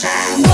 time.